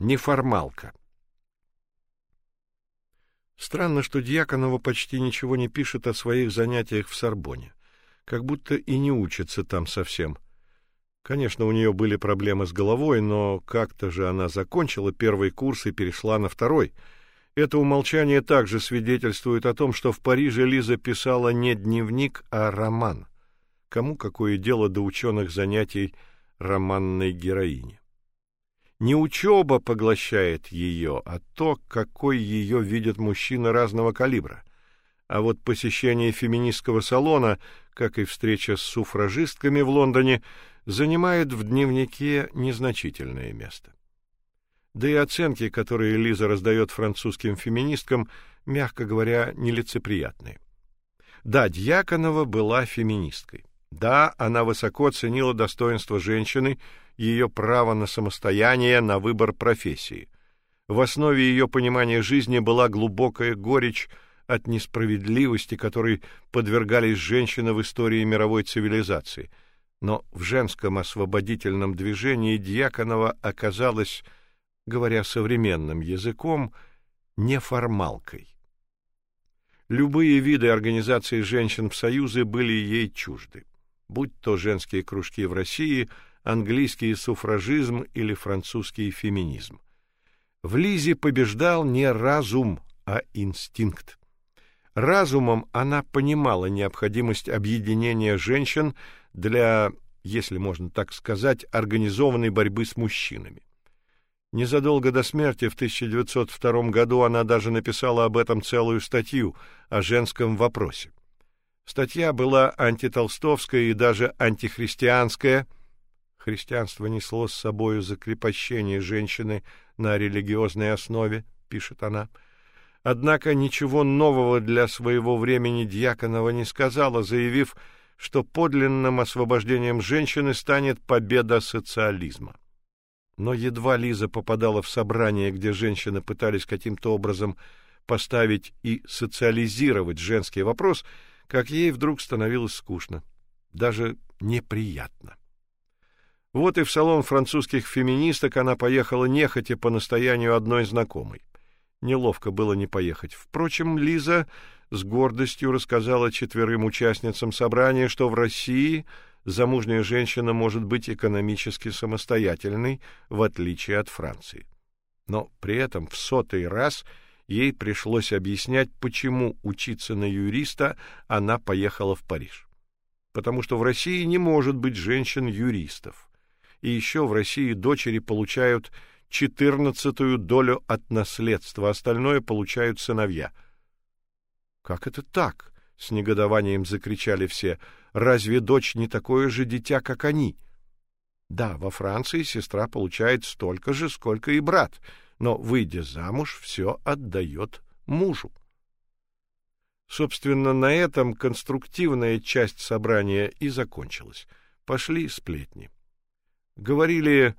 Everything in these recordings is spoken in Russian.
Неформалка. Странно, что Дьяконова почти ничего не пишет о своих занятиях в Сорбонне, как будто и не учится там совсем. Конечно, у нее были проблемы с головой, но как-то же она закончила первый курс и перешла на второй. Это умолчание также свидетельствует о том, что в Париже Лиза писала не дневник, а роман. Кому какое дело до ученых занятий романной героини? Не учеба поглощает ее, а то, какой ее видят мужчины разного калибра. А вот посещение феминистского салона, как и встреча с суфражистками в Лондоне, занимает в дневнике незначительное место. Да и оценки, которые Лиза раздает французским феминисткам, мягко говоря, нелицеприятные. Да, Дьяконова была феминисткой. Да, она высоко ценила достоинство женщины ее право на самостояние, на выбор профессии. В основе ее понимания жизни была глубокая горечь от несправедливости, которой подвергались женщины в истории мировой цивилизации. Но в женском освободительном движении Дьяконова оказалась, говоря современным языком, неформалкой. Любые виды организации женщин в союзы были ей чужды, будь то женские кружки в России – английский суфражизм или французский феминизм. В Лизе побеждал не разум, а инстинкт. Разумом она понимала необходимость объединения женщин для, если можно так сказать, организованной борьбы с мужчинами. Незадолго до смерти в 1902 году она даже написала об этом целую статью о женском вопросе. Статья была антитолстовская и даже антихристианская – Христианство несло с собою закрепощение женщины на религиозной основе, пишет она. Однако ничего нового для своего времени Дьяконова не сказала, заявив, что подлинным освобождением женщины станет победа социализма. Но едва Лиза попадала в собрание, где женщины пытались каким-то образом поставить и социализировать женский вопрос, как ей вдруг становилось скучно, даже неприятно. Вот и в салон французских феминисток она поехала нехотя по настоянию одной знакомой. Неловко было не поехать. Впрочем, Лиза с гордостью рассказала четверым участницам собрания, что в России замужняя женщина может быть экономически самостоятельной, в отличие от Франции. Но при этом в сотый раз ей пришлось объяснять, почему учиться на юриста она поехала в Париж. Потому что в России не может быть женщин-юристов и еще в России дочери получают четырнадцатую долю от наследства, остальное получают сыновья. Как это так? с негодованием закричали все. Разве дочь не такое же дитя, как они? Да, во Франции сестра получает столько же, сколько и брат, но выйдя замуж, все отдает мужу. Собственно, на этом конструктивная часть собрания и закончилась. Пошли сплетни. Говорили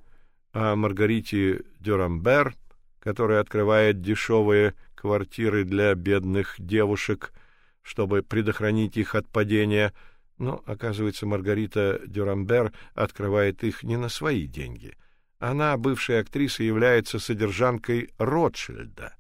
о Маргарите Дюрамбер, которая открывает дешевые квартиры для бедных девушек, чтобы предохранить их от падения, но, оказывается, Маргарита Дюрамбер открывает их не на свои деньги. Она, бывшая актриса, является содержанкой Ротшильда.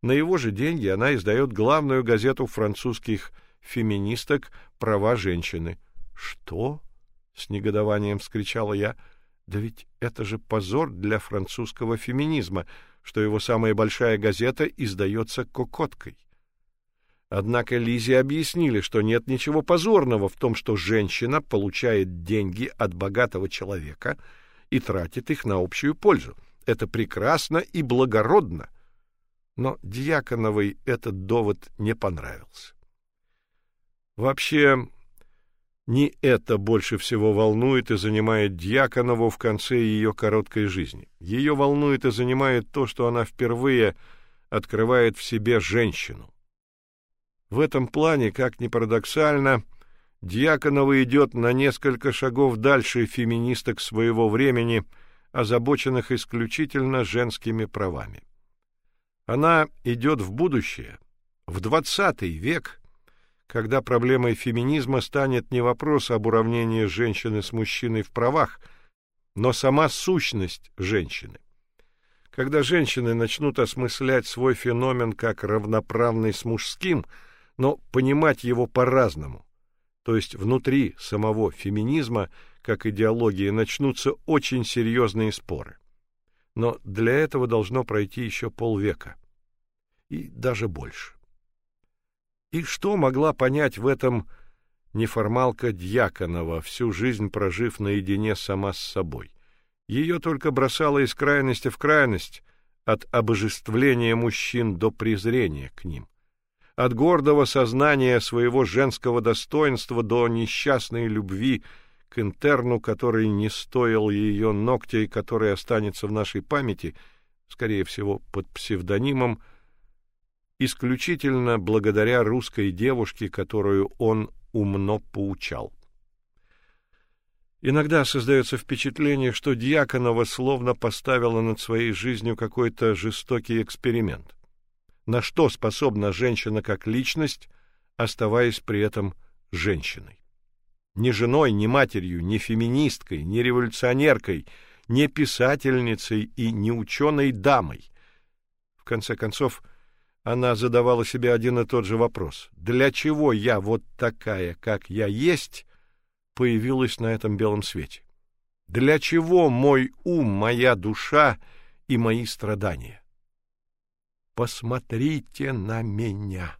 На его же деньги она издает главную газету французских феминисток «Права женщины». «Что?» — с негодованием вскричала я — да ведь это же позор для французского феминизма, что его самая большая газета издается кокоткой. Однако Лизе объяснили, что нет ничего позорного в том, что женщина получает деньги от богатого человека и тратит их на общую пользу. Это прекрасно и благородно. Но Дьяконовой этот довод не понравился. Вообще, не это больше всего волнует и занимает Дьяконову в конце ее короткой жизни. Ее волнует и занимает то, что она впервые открывает в себе женщину. В этом плане, как ни парадоксально, Дьяконова идет на несколько шагов дальше феминисток своего времени, озабоченных исключительно женскими правами. Она идет в будущее, в двадцатый век, когда проблемой феминизма станет не вопрос об уравнении женщины с мужчиной в правах, но сама сущность женщины. Когда женщины начнут осмыслять свой феномен как равноправный с мужским, но понимать его по-разному, то есть внутри самого феминизма, как идеологии, начнутся очень серьезные споры. Но для этого должно пройти еще полвека. И даже больше. И что могла понять в этом неформалка Дьяконова, всю жизнь прожив наедине сама с собой? Ее только бросало из крайности в крайность, от обожествления мужчин до презрения к ним, от гордого сознания своего женского достоинства до несчастной любви к интерну, который не стоил ее ногтя и который останется в нашей памяти, скорее всего, под псевдонимом исключительно благодаря русской девушке, которую он умно поучал. Иногда создается впечатление, что Дьяконова словно поставила над своей жизнью какой-то жестокий эксперимент. На что способна женщина как личность, оставаясь при этом женщиной? Ни женой, ни матерью, ни феминисткой, ни революционеркой, ни писательницей и ни ученой дамой. В конце концов, она задавала себе один и тот же вопрос: для чего я вот такая, как я есть, появилась на этом белом свете? Для чего мой ум, моя душа и мои страдания? Посмотрите на меня.